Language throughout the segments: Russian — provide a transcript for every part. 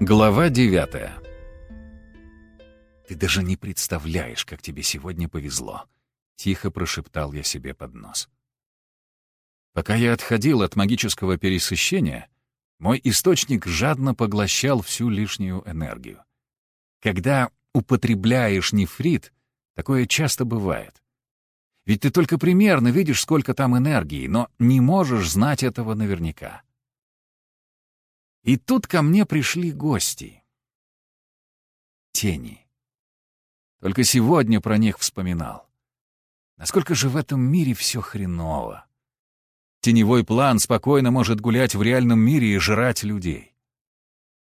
Глава девятая «Ты даже не представляешь, как тебе сегодня повезло», — тихо прошептал я себе под нос. Пока я отходил от магического пересыщения, мой источник жадно поглощал всю лишнюю энергию. Когда употребляешь нефрит, такое часто бывает. Ведь ты только примерно видишь, сколько там энергии, но не можешь знать этого наверняка. И тут ко мне пришли гости. Тени. Только сегодня про них вспоминал. Насколько же в этом мире все хреново. Теневой план спокойно может гулять в реальном мире и жрать людей.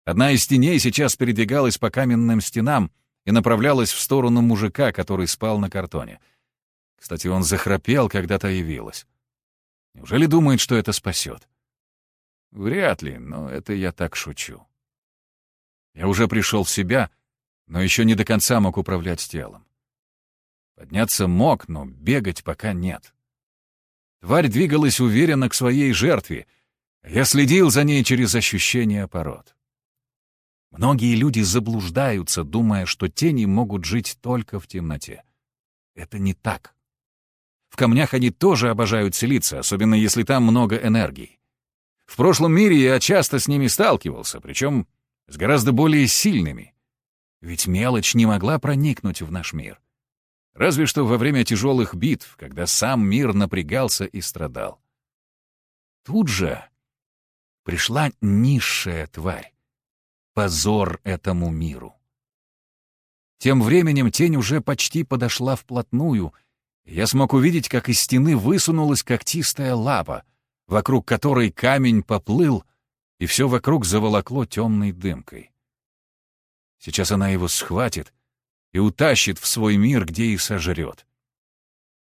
Одна из теней сейчас передвигалась по каменным стенам и направлялась в сторону мужика, который спал на картоне. Кстати, он захрапел, когда то явилась. Неужели думает, что это спасет? Вряд ли, но это я так шучу. Я уже пришел в себя, но еще не до конца мог управлять телом. Подняться мог, но бегать пока нет. Тварь двигалась уверенно к своей жертве. Я следил за ней через ощущение пород. Многие люди заблуждаются, думая, что тени могут жить только в темноте. Это не так. В камнях они тоже обожают селиться, особенно если там много энергии. В прошлом мире я часто с ними сталкивался, причем с гораздо более сильными. Ведь мелочь не могла проникнуть в наш мир. Разве что во время тяжелых битв, когда сам мир напрягался и страдал. Тут же пришла низшая тварь. Позор этому миру. Тем временем тень уже почти подошла вплотную, и я смог увидеть, как из стены высунулась когтистая лапа, вокруг которой камень поплыл, и все вокруг заволокло темной дымкой. Сейчас она его схватит и утащит в свой мир, где и сожрет.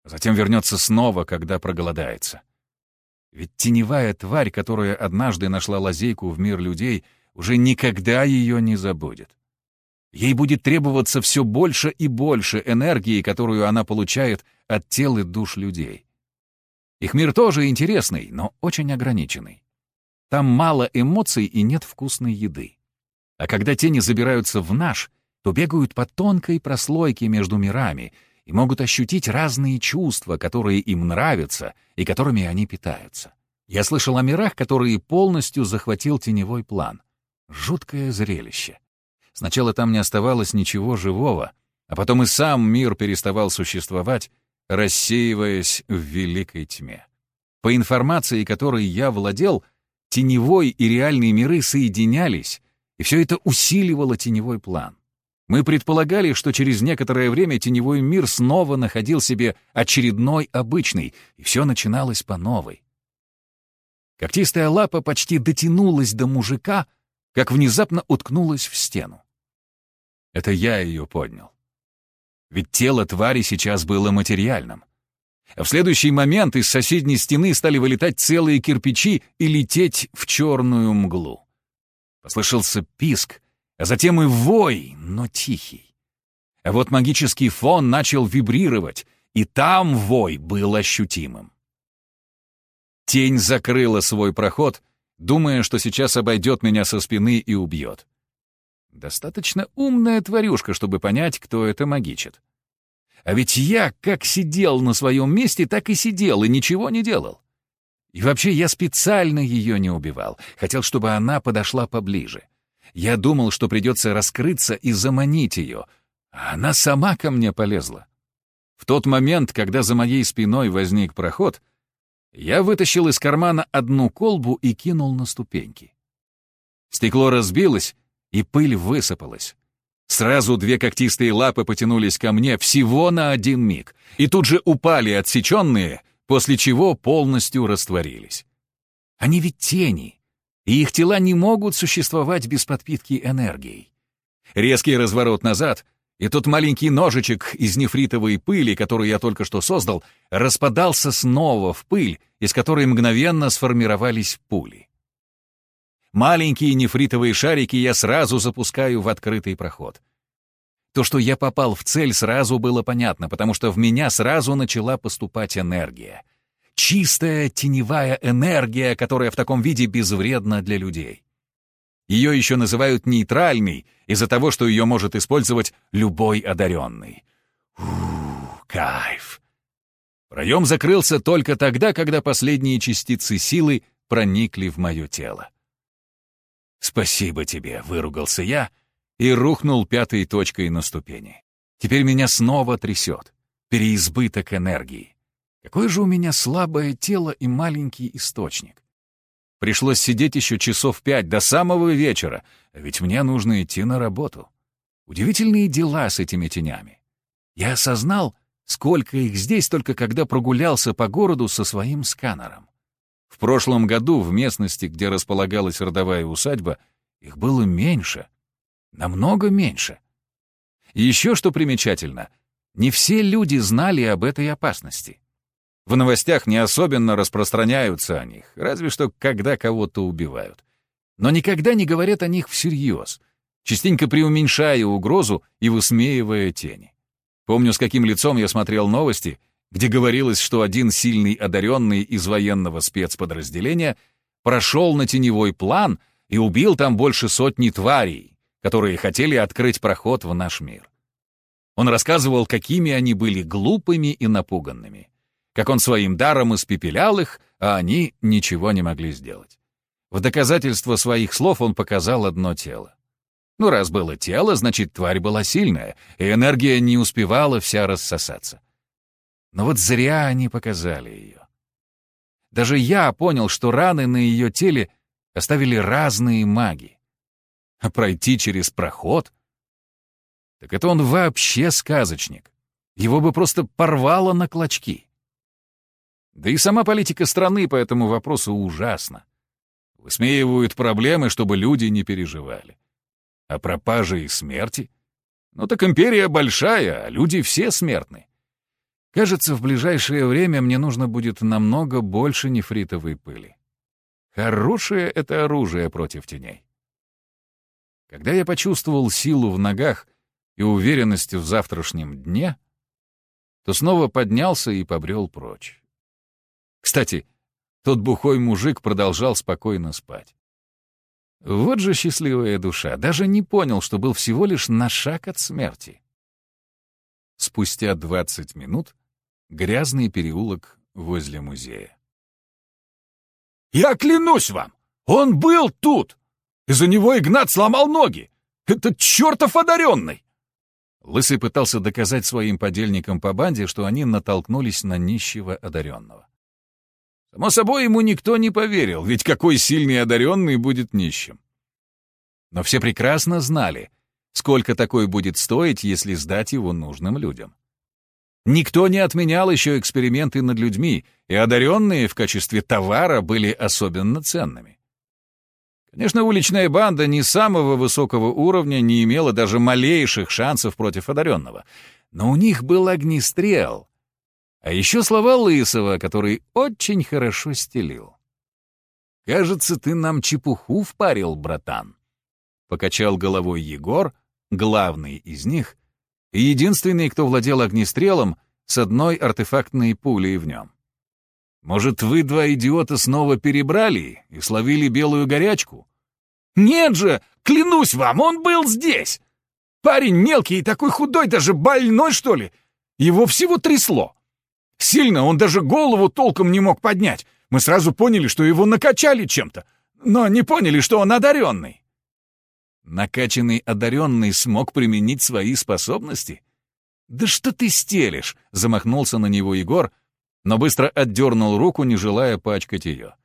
Затем вернется снова, когда проголодается. Ведь теневая тварь, которая однажды нашла лазейку в мир людей, уже никогда ее не забудет. Ей будет требоваться все больше и больше энергии, которую она получает от тел и душ людей. Их мир тоже интересный, но очень ограниченный. Там мало эмоций и нет вкусной еды. А когда тени забираются в наш, то бегают по тонкой прослойке между мирами и могут ощутить разные чувства, которые им нравятся и которыми они питаются. Я слышал о мирах, которые полностью захватил теневой план. Жуткое зрелище. Сначала там не оставалось ничего живого, а потом и сам мир переставал существовать, рассеиваясь в великой тьме. По информации, которой я владел, теневой и реальные миры соединялись, и все это усиливало теневой план. Мы предполагали, что через некоторое время теневой мир снова находил себе очередной обычный, и все начиналось по новой. Когтистая лапа почти дотянулась до мужика, как внезапно уткнулась в стену. Это я ее поднял. Ведь тело твари сейчас было материальным. А в следующий момент из соседней стены стали вылетать целые кирпичи и лететь в черную мглу. Послышался писк, а затем и вой, но тихий. А вот магический фон начал вибрировать, и там вой был ощутимым. Тень закрыла свой проход, думая, что сейчас обойдет меня со спины и убьет. Достаточно умная тварюшка, чтобы понять, кто это магичит. А ведь я как сидел на своем месте, так и сидел, и ничего не делал. И вообще я специально ее не убивал. Хотел, чтобы она подошла поближе. Я думал, что придется раскрыться и заманить ее. А она сама ко мне полезла. В тот момент, когда за моей спиной возник проход, я вытащил из кармана одну колбу и кинул на ступеньки. Стекло разбилось, и пыль высыпалась. Сразу две когтистые лапы потянулись ко мне всего на один миг, и тут же упали отсеченные, после чего полностью растворились. Они ведь тени, и их тела не могут существовать без подпитки энергией. Резкий разворот назад, и тот маленький ножичек из нефритовой пыли, который я только что создал, распадался снова в пыль, из которой мгновенно сформировались пули. Маленькие нефритовые шарики я сразу запускаю в открытый проход. То, что я попал в цель, сразу было понятно, потому что в меня сразу начала поступать энергия. Чистая теневая энергия, которая в таком виде безвредна для людей. Ее еще называют нейтральной из-за того, что ее может использовать любой одаренный. Ух, кайф! Проем закрылся только тогда, когда последние частицы силы проникли в мое тело. «Спасибо тебе», — выругался я и рухнул пятой точкой на ступени. Теперь меня снова трясет. Переизбыток энергии. Какое же у меня слабое тело и маленький источник. Пришлось сидеть еще часов пять до самого вечера, ведь мне нужно идти на работу. Удивительные дела с этими тенями. Я осознал, сколько их здесь только когда прогулялся по городу со своим сканером. В прошлом году в местности, где располагалась родовая усадьба, их было меньше, намного меньше. Еще что примечательно, не все люди знали об этой опасности. В новостях не особенно распространяются о них, разве что когда кого-то убивают. Но никогда не говорят о них всерьез, частенько преуменьшая угрозу и высмеивая тени. Помню, с каким лицом я смотрел новости, где говорилось, что один сильный одаренный из военного спецподразделения прошел на теневой план и убил там больше сотни тварей, которые хотели открыть проход в наш мир. Он рассказывал, какими они были глупыми и напуганными как он своим даром испепелял их, а они ничего не могли сделать. В доказательство своих слов он показал одно тело. Ну, раз было тело, значит, тварь была сильная, и энергия не успевала вся рассосаться. Но вот зря они показали ее. Даже я понял, что раны на ее теле оставили разные маги. А пройти через проход? Так это он вообще сказочник. Его бы просто порвало на клочки. Да и сама политика страны по этому вопросу ужасна. Высмеивают проблемы, чтобы люди не переживали. А пропажи и смерти? Ну так империя большая, а люди все смертны. Кажется, в ближайшее время мне нужно будет намного больше нефритовой пыли. Хорошее это оружие против теней. Когда я почувствовал силу в ногах и уверенность в завтрашнем дне, то снова поднялся и побрел прочь. Кстати, тот бухой мужик продолжал спокойно спать. Вот же счастливая душа, даже не понял, что был всего лишь на шаг от смерти. Спустя двадцать минут грязный переулок возле музея. «Я клянусь вам, он был тут! Из-за него Игнат сломал ноги! Это чертов одаренный!» Лысый пытался доказать своим подельникам по банде, что они натолкнулись на нищего одаренного. Само собой, ему никто не поверил, ведь какой сильный одаренный будет нищим. Но все прекрасно знали, сколько такой будет стоить, если сдать его нужным людям. Никто не отменял еще эксперименты над людьми, и одаренные в качестве товара были особенно ценными. Конечно, уличная банда не самого высокого уровня не имела даже малейших шансов против одаренного, но у них был огнестрел, а еще слова Лысого, который очень хорошо стелил. «Кажется, ты нам чепуху впарил, братан», — покачал головой Егор, главный из них, и единственный, кто владел огнестрелом с одной артефактной пулей в нем. «Может, вы, два идиота, снова перебрали и словили белую горячку?» «Нет же! Клянусь вам, он был здесь! Парень мелкий и такой худой, даже больной, что ли! Его всего трясло!» Сильно он даже голову толком не мог поднять. Мы сразу поняли, что его накачали чем-то, но не поняли, что он одаренный. Накачанный одаренный смог применить свои способности? «Да что ты стелишь?» — замахнулся на него Егор, но быстро отдернул руку, не желая пачкать ее.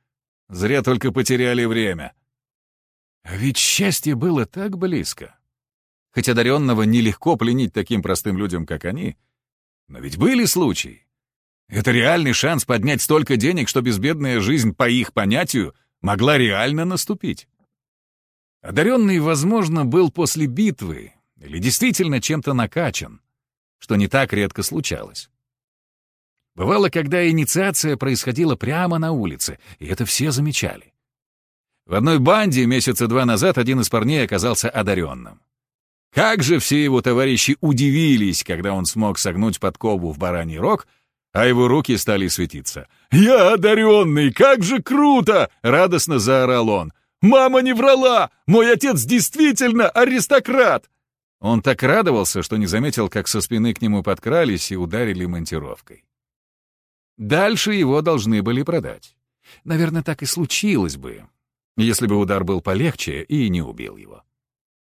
Зря только потеряли время. А ведь счастье было так близко. Хоть одаренного нелегко пленить таким простым людям, как они, но ведь были случаи, это реальный шанс поднять столько денег, что безбедная жизнь, по их понятию, могла реально наступить. Одаренный, возможно, был после битвы или действительно чем-то накачан, что не так редко случалось. Бывало, когда инициация происходила прямо на улице, и это все замечали. В одной банде месяца два назад один из парней оказался одаренным. Как же все его товарищи удивились, когда он смог согнуть подкову в бараний рог — а его руки стали светиться. «Я одаренный! Как же круто!» — радостно заорал он. Мама не врала! Мой отец действительно аристократ!» Он так радовался, что не заметил, как со спины к нему подкрались и ударили монтировкой. Дальше его должны были продать. Наверное, так и случилось бы, если бы удар был полегче и не убил его.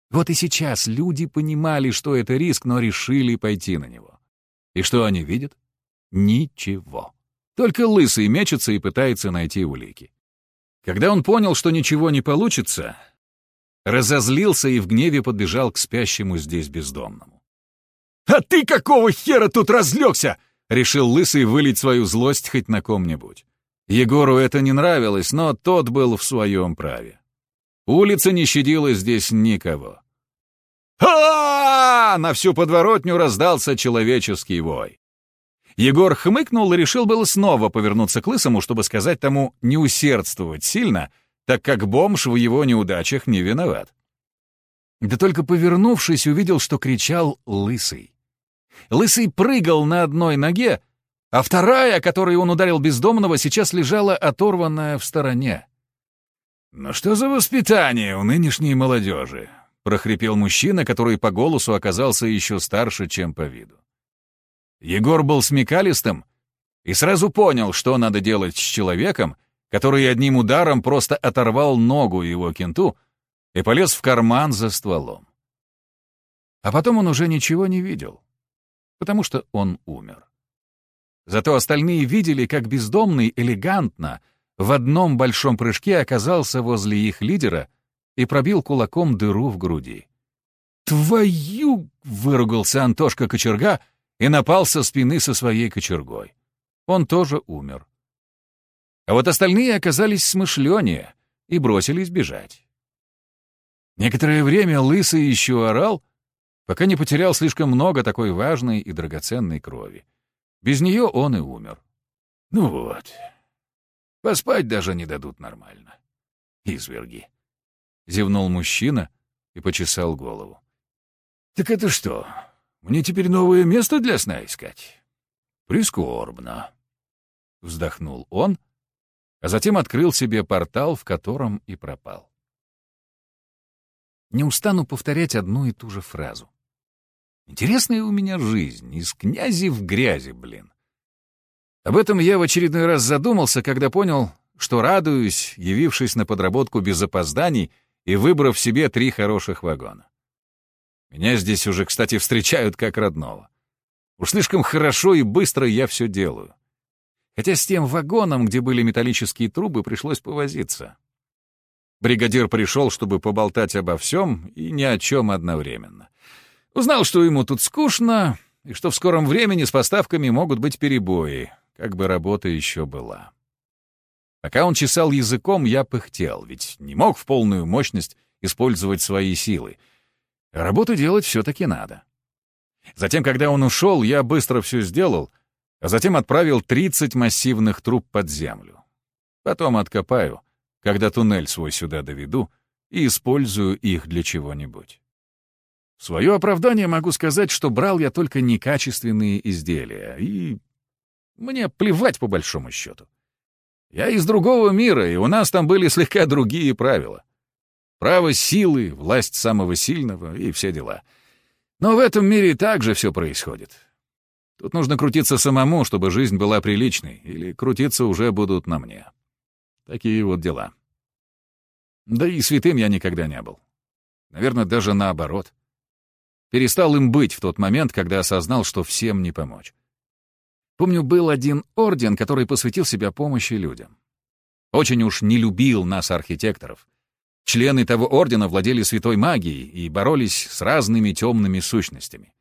Вот и сейчас люди понимали, что это риск, но решили пойти на него. И что они видят? Ничего. Только лысый мечется и пытается найти улики. Когда он понял, что ничего не получится, разозлился и в гневе подбежал к спящему здесь бездомному. «А ты какого хера тут разлегся?» — решил лысый вылить свою злость хоть на ком-нибудь. Егору это не нравилось, но тот был в своем праве. Улица не щадила здесь никого. а, На всю подворотню раздался человеческий вой. Егор хмыкнул и решил было снова повернуться к Лысому, чтобы сказать тому не усердствовать сильно, так как бомж в его неудачах не виноват. Да только повернувшись, увидел, что кричал Лысый. Лысый прыгал на одной ноге, а вторая, которой он ударил бездомного, сейчас лежала оторванная в стороне. «Ну что за воспитание у нынешней молодежи?» — прохрипел мужчина, который по голосу оказался еще старше, чем по виду. Егор был смекалистым и сразу понял, что надо делать с человеком, который одним ударом просто оторвал ногу его кенту и полез в карман за стволом. А потом он уже ничего не видел, потому что он умер. Зато остальные видели, как бездомный элегантно в одном большом прыжке оказался возле их лидера и пробил кулаком дыру в груди. «Твою!» — выругался Антошка Кочерга — и напал со спины со своей кочергой. Он тоже умер. А вот остальные оказались смышленнее и бросились бежать. Некоторое время Лысый еще орал, пока не потерял слишком много такой важной и драгоценной крови. Без нее он и умер. Ну вот. Поспать даже не дадут нормально. Изверги. Зевнул мужчина и почесал голову. «Так это что, мне теперь новое место для сна искать. Прискорбно. Вздохнул он, а затем открыл себе портал, в котором и пропал. Не устану повторять одну и ту же фразу. Интересная у меня жизнь, из князи в грязи, блин. Об этом я в очередной раз задумался, когда понял, что радуюсь, явившись на подработку без опозданий и выбрав себе три хороших вагона. Меня здесь уже, кстати, встречают как родного. Уж слишком хорошо и быстро я все делаю. Хотя с тем вагоном, где были металлические трубы, пришлось повозиться. Бригадир пришел, чтобы поболтать обо всем и ни о чем одновременно. Узнал, что ему тут скучно, и что в скором времени с поставками могут быть перебои, как бы работа еще была. Пока он чесал языком, я пыхтел, ведь не мог в полную мощность использовать свои силы — Работу делать все-таки надо. Затем, когда он ушел, я быстро все сделал, а затем отправил 30 массивных труб под землю. Потом откопаю, когда туннель свой сюда доведу, и использую их для чего-нибудь. В свое оправдание могу сказать, что брал я только некачественные изделия, и мне плевать по большому счету. Я из другого мира, и у нас там были слегка другие правила. Право силы, власть самого сильного и все дела. Но в этом мире также все происходит. Тут нужно крутиться самому, чтобы жизнь была приличной, или крутиться уже будут на мне. Такие вот дела. Да и святым я никогда не был. Наверное, даже наоборот. Перестал им быть в тот момент, когда осознал, что всем не помочь. Помню, был один орден, который посвятил себя помощи людям. Очень уж не любил нас, архитекторов. Члены того ордена владели святой магией и боролись с разными темными сущностями.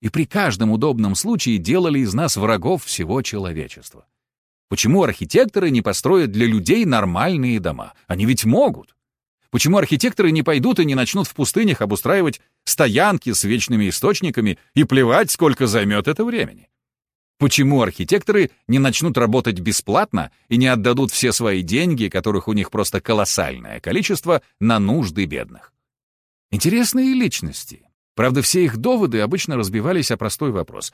И при каждом удобном случае делали из нас врагов всего человечества. Почему архитекторы не построят для людей нормальные дома? Они ведь могут. Почему архитекторы не пойдут и не начнут в пустынях обустраивать стоянки с вечными источниками и плевать, сколько займет это времени? Почему архитекторы не начнут работать бесплатно и не отдадут все свои деньги, которых у них просто колоссальное количество, на нужды бедных? Интересные личности. Правда, все их доводы обычно разбивались о простой вопрос.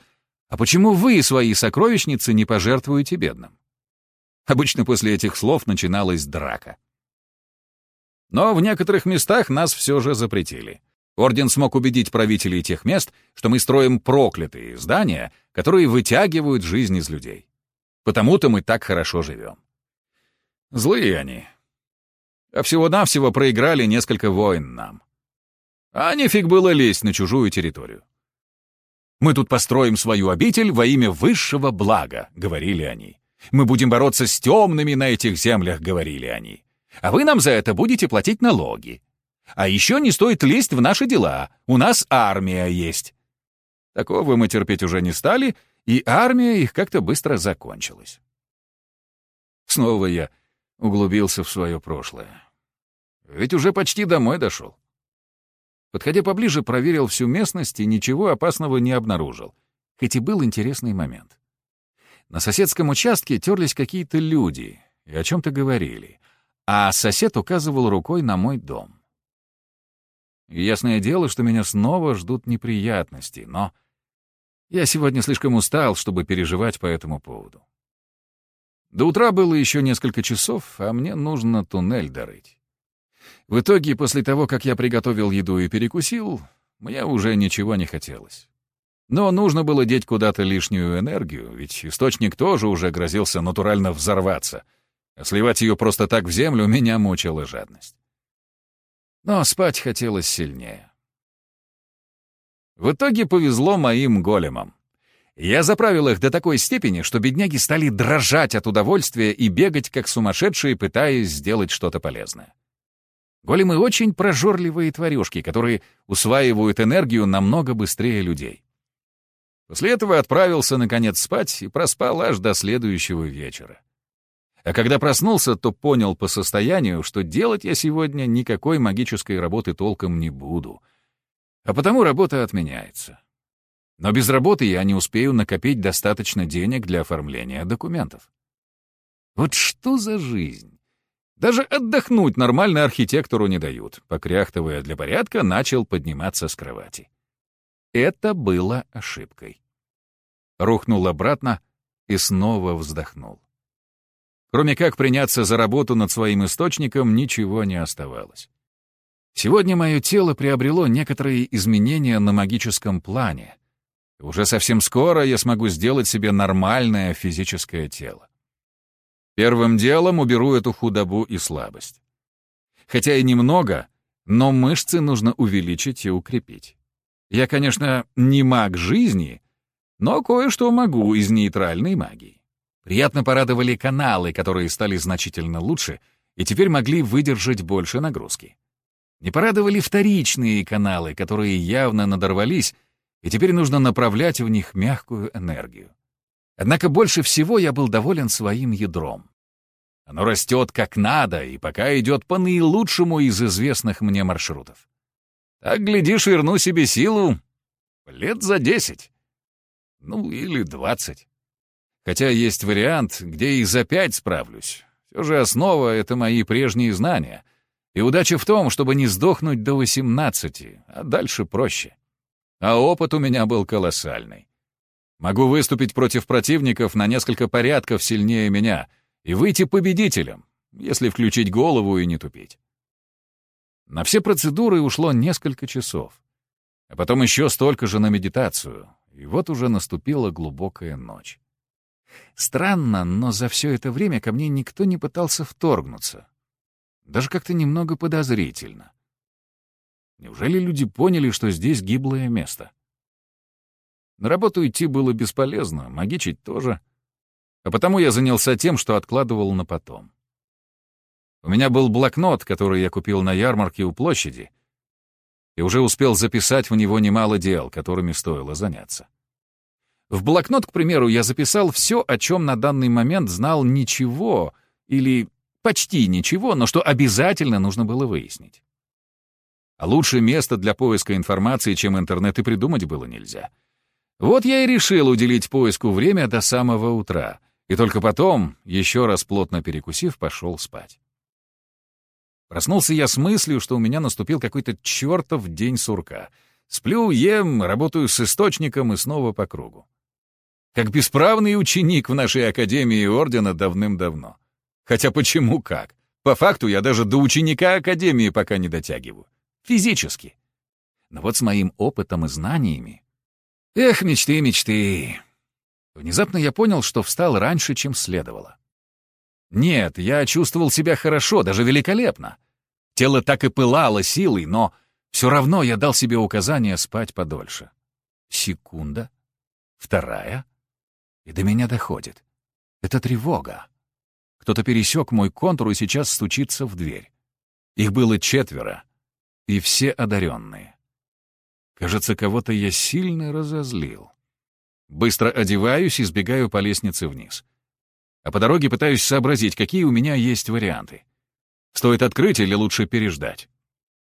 А почему вы свои сокровищницы не пожертвуете бедным? Обычно после этих слов начиналась драка. Но в некоторых местах нас все же запретили. Орден смог убедить правителей тех мест, что мы строим проклятые здания, которые вытягивают жизнь из людей. Потому-то мы так хорошо живем. Злые они. А всего-навсего проиграли несколько войн нам. А нефиг было лезть на чужую территорию. «Мы тут построим свою обитель во имя высшего блага», — говорили они. «Мы будем бороться с темными на этих землях», — говорили они. «А вы нам за это будете платить налоги. А еще не стоит лезть в наши дела, у нас армия есть». Такого мы терпеть уже не стали, и армия их как-то быстро закончилась. Снова я углубился в свое прошлое. Ведь уже почти домой дошел. Подходя поближе, проверил всю местность и ничего опасного не обнаружил. Хоть и был интересный момент. На соседском участке терлись какие-то люди и о чем-то говорили, а сосед указывал рукой на мой дом. ясное дело, что меня снова ждут неприятности, но я сегодня слишком устал, чтобы переживать по этому поводу. До утра было еще несколько часов, а мне нужно туннель дорыть. В итоге, после того, как я приготовил еду и перекусил, мне уже ничего не хотелось. Но нужно было деть куда-то лишнюю энергию, ведь источник тоже уже грозился натурально взорваться, а сливать ее просто так в землю меня мучила жадность. Но спать хотелось сильнее. В итоге повезло моим големам. Я заправил их до такой степени, что бедняги стали дрожать от удовольствия и бегать как сумасшедшие, пытаясь сделать что-то полезное. Големы очень прожорливые тварюшки, которые усваивают энергию намного быстрее людей. После этого отправился, наконец, спать и проспал аж до следующего вечера. А когда проснулся, то понял по состоянию, что делать я сегодня никакой магической работы толком не буду. А потому работа отменяется. Но без работы я не успею накопить достаточно денег для оформления документов. Вот что за жизнь? Даже отдохнуть нормально архитектору не дают. Покряхтывая для порядка, начал подниматься с кровати. Это было ошибкой. Рухнул обратно и снова вздохнул. Кроме как приняться за работу над своим источником, ничего не оставалось. Сегодня мое тело приобрело некоторые изменения на магическом плане. Уже совсем скоро я смогу сделать себе нормальное физическое тело. Первым делом уберу эту худобу и слабость. Хотя и немного, но мышцы нужно увеличить и укрепить. Я, конечно, не маг жизни, но кое-что могу из нейтральной магии. Приятно порадовали каналы, которые стали значительно лучше и теперь могли выдержать больше нагрузки. Не порадовали вторичные каналы, которые явно надорвались, и теперь нужно направлять в них мягкую энергию. Однако больше всего я был доволен своим ядром. Оно растет как надо и пока идет по наилучшему из известных мне маршрутов. Так, глядишь, верну себе силу лет за десять. Ну, или двадцать. Хотя есть вариант, где и за пять справлюсь. Все же основа — это мои прежние знания. И удача в том, чтобы не сдохнуть до восемнадцати, а дальше проще. А опыт у меня был колоссальный. Могу выступить против противников на несколько порядков сильнее меня и выйти победителем, если включить голову и не тупить. На все процедуры ушло несколько часов, а потом еще столько же на медитацию, и вот уже наступила глубокая ночь. Странно, но за все это время ко мне никто не пытался вторгнуться. Даже как-то немного подозрительно. Неужели люди поняли, что здесь гиблое место? На работу идти было бесполезно, магичить тоже. А потому я занялся тем, что откладывал на потом. У меня был блокнот, который я купил на ярмарке у площади, и уже успел записать в него немало дел, которыми стоило заняться. В блокнот, к примеру, я записал все, о чем на данный момент знал ничего или почти ничего, но что обязательно нужно было выяснить. А лучше место для поиска информации, чем интернет, и придумать было нельзя — вот я и решил уделить поиску время до самого утра, и только потом, еще раз плотно перекусив, пошел спать. Проснулся я с мыслью, что у меня наступил какой-то чертов день сурка. Сплю, ем, работаю с источником и снова по кругу. Как бесправный ученик в нашей Академии Ордена давным-давно. Хотя почему как? По факту я даже до ученика Академии пока не дотягиваю. Физически. Но вот с моим опытом и знаниями... Эх, мечты, мечты. Внезапно я понял, что встал раньше, чем следовало. Нет, я чувствовал себя хорошо, даже великолепно. Тело так и пылало силой, но все равно я дал себе указание спать подольше. Секунда, вторая, и до меня доходит. Это тревога. Кто-то пересек мой контур и сейчас стучится в дверь. Их было четверо, и все одаренные. Кажется, кого-то я сильно разозлил. Быстро одеваюсь и сбегаю по лестнице вниз. А по дороге пытаюсь сообразить, какие у меня есть варианты. Стоит открыть или лучше переждать?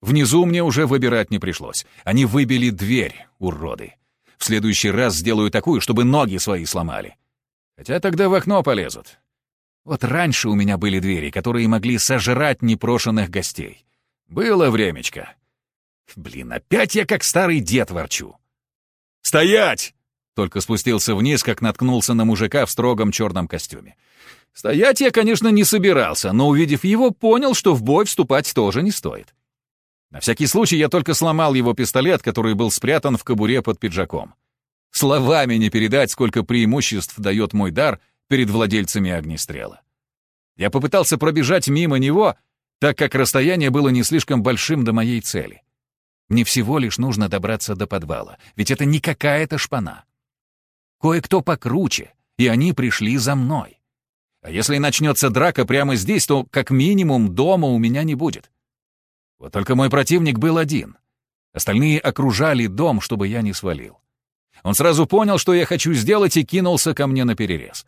Внизу мне уже выбирать не пришлось. Они выбили дверь, уроды. В следующий раз сделаю такую, чтобы ноги свои сломали. Хотя тогда в окно полезут. Вот раньше у меня были двери, которые могли сожрать непрошенных гостей. Было времечко. Блин, опять я как старый дед ворчу. «Стоять!» Только спустился вниз, как наткнулся на мужика в строгом черном костюме. Стоять я, конечно, не собирался, но, увидев его, понял, что в бой вступать тоже не стоит. На всякий случай я только сломал его пистолет, который был спрятан в кобуре под пиджаком. Словами не передать, сколько преимуществ дает мой дар перед владельцами огнестрела. Я попытался пробежать мимо него, так как расстояние было не слишком большим до моей цели. Мне всего лишь нужно добраться до подвала, ведь это не какая-то шпана. Кое-кто покруче, и они пришли за мной. А если начнется драка прямо здесь, то как минимум дома у меня не будет. Вот только мой противник был один. Остальные окружали дом, чтобы я не свалил. Он сразу понял, что я хочу сделать, и кинулся ко мне на перерез.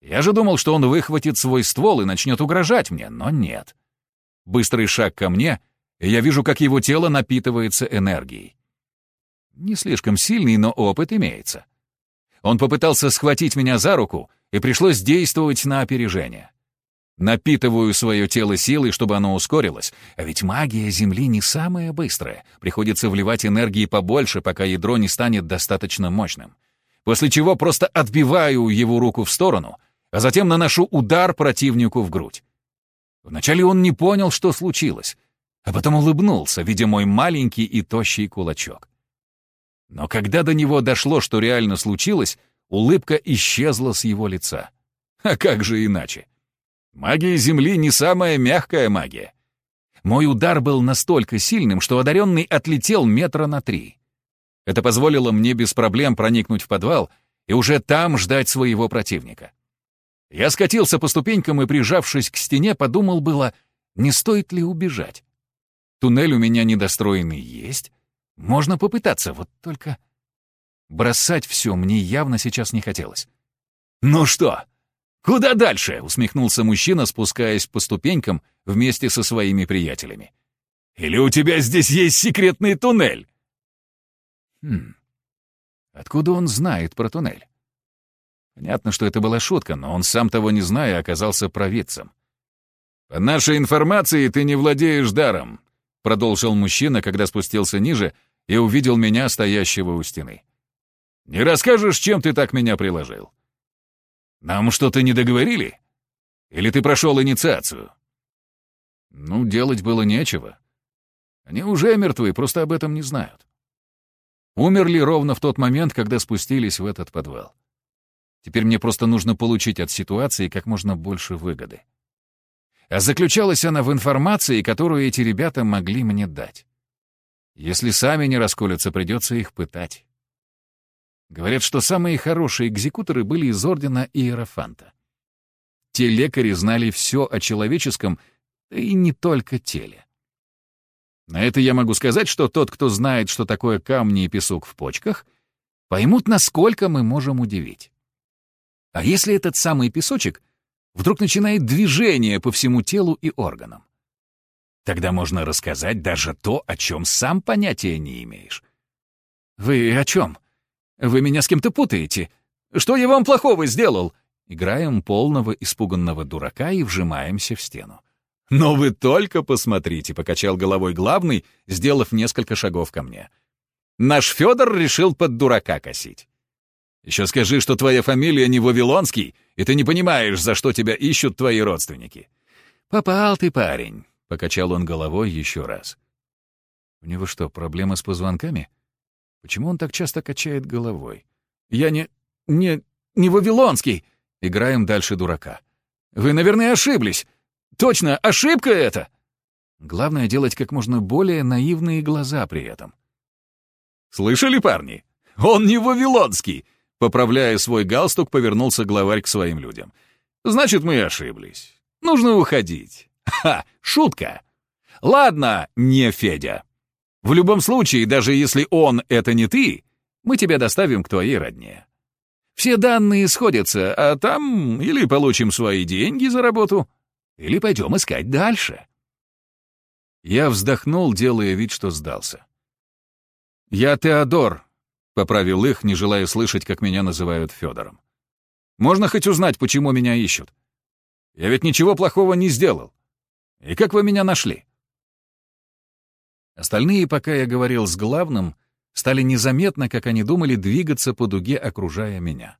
Я же думал, что он выхватит свой ствол и начнет угрожать мне, но нет. Быстрый шаг ко мне, и я вижу, как его тело напитывается энергией. Не слишком сильный, но опыт имеется. Он попытался схватить меня за руку, и пришлось действовать на опережение. Напитываю свое тело силой, чтобы оно ускорилось, а ведь магия Земли не самая быстрая, приходится вливать энергии побольше, пока ядро не станет достаточно мощным. После чего просто отбиваю его руку в сторону, а затем наношу удар противнику в грудь. Вначале он не понял, что случилось, а потом улыбнулся, видя мой маленький и тощий кулачок. Но когда до него дошло, что реально случилось, улыбка исчезла с его лица. А как же иначе? Магия Земли не самая мягкая магия. Мой удар был настолько сильным, что одаренный отлетел метра на три. Это позволило мне без проблем проникнуть в подвал и уже там ждать своего противника. Я скатился по ступенькам и, прижавшись к стене, подумал было, не стоит ли убежать. Туннель у меня недостроенный есть, можно попытаться, вот только... Бросать все мне явно сейчас не хотелось. «Ну что, куда дальше?» — усмехнулся мужчина, спускаясь по ступенькам вместе со своими приятелями. «Или у тебя здесь есть секретный туннель?» Хм, откуда он знает про туннель? Понятно, что это была шутка, но он сам того не зная оказался провидцем. «По нашей информации ты не владеешь даром», — продолжил мужчина, когда спустился ниже — и увидел меня, стоящего у стены. «Не расскажешь, чем ты так меня приложил? Нам что-то не договорили? Или ты прошел инициацию?» Ну, делать было нечего. Они уже мертвы, просто об этом не знают. Умерли ровно в тот момент, когда спустились в этот подвал. Теперь мне просто нужно получить от ситуации как можно больше выгоды. А заключалась она в информации, которую эти ребята могли мне дать. Если сами не расколются, придется их пытать. Говорят, что самые хорошие экзекуторы были из ордена Иерофанта. Те лекари знали все о человеческом, и не только теле. На это я могу сказать, что тот, кто знает, что такое камни и песок в почках, поймут, насколько мы можем удивить. А если этот самый песочек вдруг начинает движение по всему телу и органам? Тогда можно рассказать даже то, о чем сам понятия не имеешь. «Вы о чем? Вы меня с кем-то путаете. Что я вам плохого сделал?» Играем полного испуганного дурака и вжимаемся в стену. «Но вы только посмотрите», — покачал головой главный, сделав несколько шагов ко мне. «Наш Федор решил под дурака косить. Еще скажи, что твоя фамилия не Вавилонский, и ты не понимаешь, за что тебя ищут твои родственники. «Попал ты, парень», — покачал он головой еще раз. «У него что, проблема с позвонками? Почему он так часто качает головой?» «Я не... не... не Вавилонский!» Играем дальше дурака. «Вы, наверное, ошиблись. Точно, ошибка это!» Главное — делать как можно более наивные глаза при этом. «Слышали, парни? Он не Вавилонский!» Поправляя свой галстук, повернулся главарь к своим людям. «Значит, мы ошиблись. Нужно уходить. Ха, шутка. Ладно, не Федя. В любом случае, даже если он — это не ты, мы тебя доставим к твоей родне. Все данные сходятся, а там или получим свои деньги за работу, или пойдем искать дальше». Я вздохнул, делая вид, что сдался. «Я Теодор», — поправил их, не желая слышать, как меня называют Федором. «Можно хоть узнать, почему меня ищут? Я ведь ничего плохого не сделал. И как вы меня нашли?» Остальные, пока я говорил с главным, стали незаметно, как они думали, двигаться по дуге, окружая меня.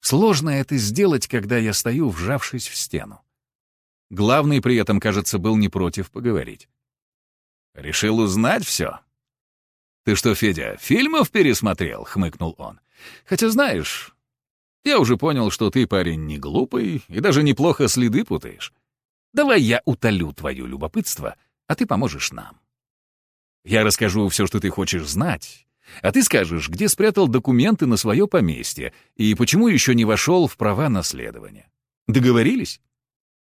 Сложно это сделать, когда я стою, вжавшись в стену. Главный при этом, кажется, был не против поговорить. «Решил узнать все?» «Ты что, Федя, фильмов пересмотрел?» — хмыкнул он. «Хотя знаешь, я уже понял, что ты парень не глупый и даже неплохо следы путаешь. Давай я утолю твое любопытство, а ты поможешь нам. Я расскажу все, что ты хочешь знать, а ты скажешь, где спрятал документы на свое поместье и почему еще не вошел в права наследования. Договорились?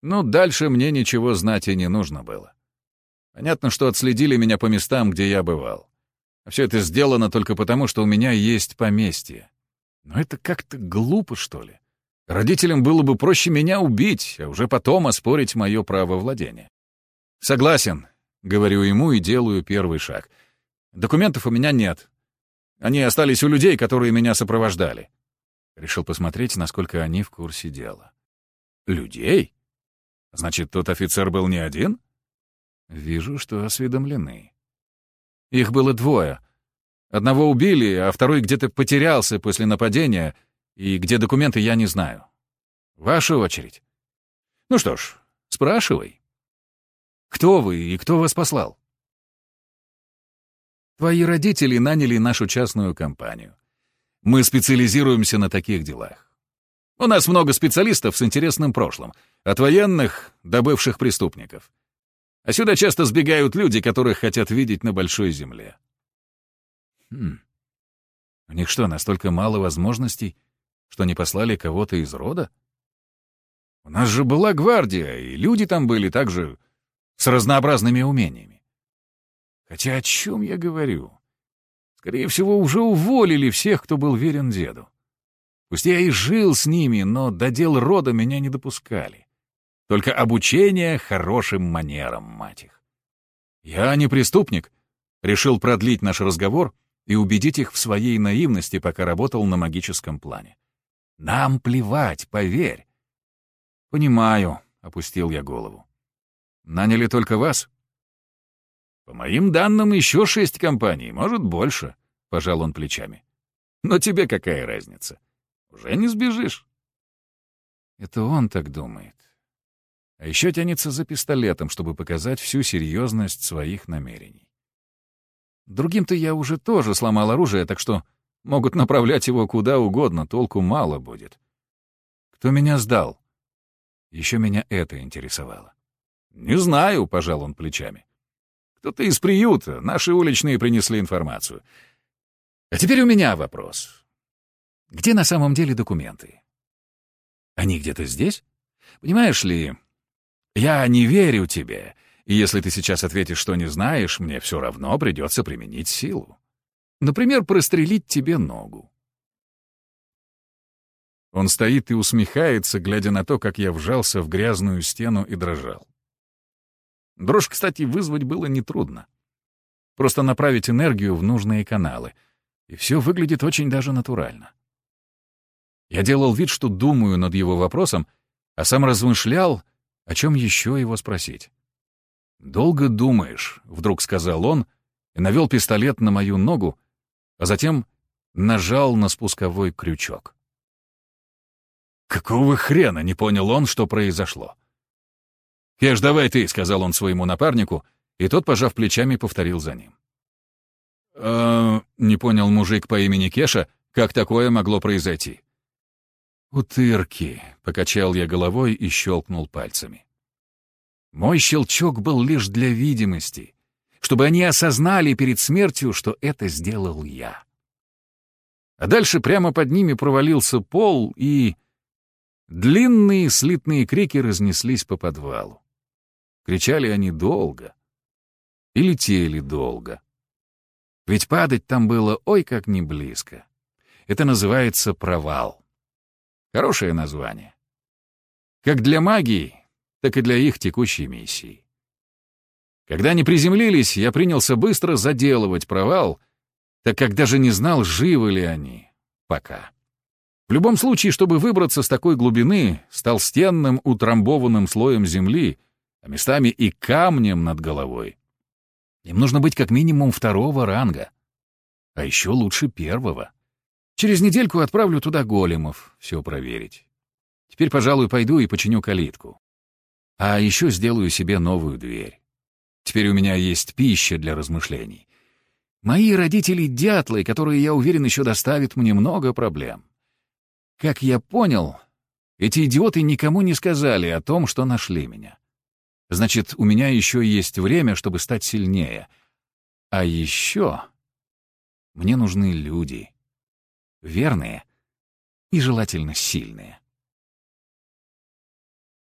Ну, дальше мне ничего знать и не нужно было. Понятно, что отследили меня по местам, где я бывал. Все это сделано только потому, что у меня есть поместье. Но это как-то глупо, что ли. Родителям было бы проще меня убить, а уже потом оспорить мое право владения. «Согласен», — говорю ему и делаю первый шаг. «Документов у меня нет. Они остались у людей, которые меня сопровождали». Решил посмотреть, насколько они в курсе дела. «Людей? Значит, тот офицер был не один?» «Вижу, что осведомлены. Их было двое. Одного убили, а второй где-то потерялся после нападения, и где документы, я не знаю. Ваша очередь. Ну что ж, спрашивай. Кто вы и кто вас послал? Твои родители наняли нашу частную компанию. Мы специализируемся на таких делах. У нас много специалистов с интересным прошлым, от военных до бывших преступников. А сюда часто сбегают люди, которых хотят видеть на большой земле. Хм. У них что, настолько мало возможностей, что не послали кого-то из рода? У нас же была гвардия, и люди там были также с разнообразными умениями. Хотя о чем я говорю? Скорее всего, уже уволили всех, кто был верен деду. Пусть я и жил с ними, но до дел рода меня не допускали. Только обучение хорошим манерам, мать их. Я не преступник. Решил продлить наш разговор — и убедить их в своей наивности, пока работал на магическом плане. Нам плевать, поверь. Понимаю, опустил я голову. Наняли только вас? По моим данным, еще шесть компаний, может, больше, пожал он плечами. Но тебе какая разница? Уже не сбежишь. Это он так думает. А еще тянется за пистолетом, чтобы показать всю серьезность своих намерений. Другим-то я уже тоже сломал оружие, так что могут направлять его куда угодно, толку мало будет. Кто меня сдал? Еще меня это интересовало. «Не знаю», — пожал он плечами. «Кто-то из приюта, наши уличные принесли информацию. А теперь у меня вопрос. Где на самом деле документы? Они где-то здесь? Понимаешь ли, я не верю тебе, и если ты сейчас ответишь, что не знаешь, мне все равно придется применить силу. Например, прострелить тебе ногу. Он стоит и усмехается, глядя на то, как я вжался в грязную стену и дрожал. Дрожь, кстати, вызвать было нетрудно. Просто направить энергию в нужные каналы, и все выглядит очень даже натурально. Я делал вид, что думаю над его вопросом, а сам размышлял, о чем еще его спросить. «Долго думаешь», — вдруг сказал он и навел пистолет на мою ногу, а затем нажал на спусковой крючок. Какого хрена не понял он, что произошло? «Кеш, давай ты», — сказал он своему напарнику, и тот, пожав плечами, повторил за ним. «Э, не понял мужик по имени Кеша, как такое могло произойти. «Утырки», — покачал я головой и щелкнул пальцами. Мой щелчок был лишь для видимости, чтобы они осознали перед смертью, что это сделал я. А дальше прямо под ними провалился пол, и... Длинные слитные крики разнеслись по подвалу. Кричали они долго. И летели долго. Ведь падать там было ой как не близко. Это называется провал. Хорошее название. Как для магии, так и для их текущей миссии. Когда они приземлились, я принялся быстро заделывать провал, так как даже не знал, живы ли они. Пока. В любом случае, чтобы выбраться с такой глубины, с толстенным утрамбованным слоем земли, а местами и камнем над головой, им нужно быть как минимум второго ранга. А еще лучше первого. Через недельку отправлю туда големов, все проверить. Теперь, пожалуй, пойду и починю калитку. А еще сделаю себе новую дверь. Теперь у меня есть пища для размышлений. Мои родители — дятлы, которые, я уверен, еще доставят мне много проблем. Как я понял, эти идиоты никому не сказали о том, что нашли меня. Значит, у меня еще есть время, чтобы стать сильнее. А еще мне нужны люди. Верные и желательно сильные.